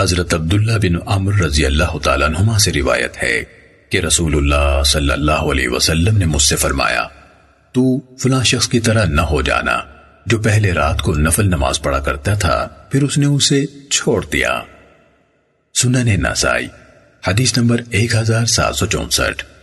حضرت عبداللہ بن عمر رضی اللہ تعالیٰ عنہما سے روایت ہے کہ رسول اللہ صلی اللہ علیہ وسلم نے مجھ سے فرمایا، تو فلاں شخص کی طرح نہ ہو جانا۔ جو پہلے رات کو نفل نماز پڑھا کرتا تھا، پھر اس نے اسے چھوڑ دیا۔ سنن نسائی، حدیث نمبر ایک ہزار سات سو چونسٹھ۔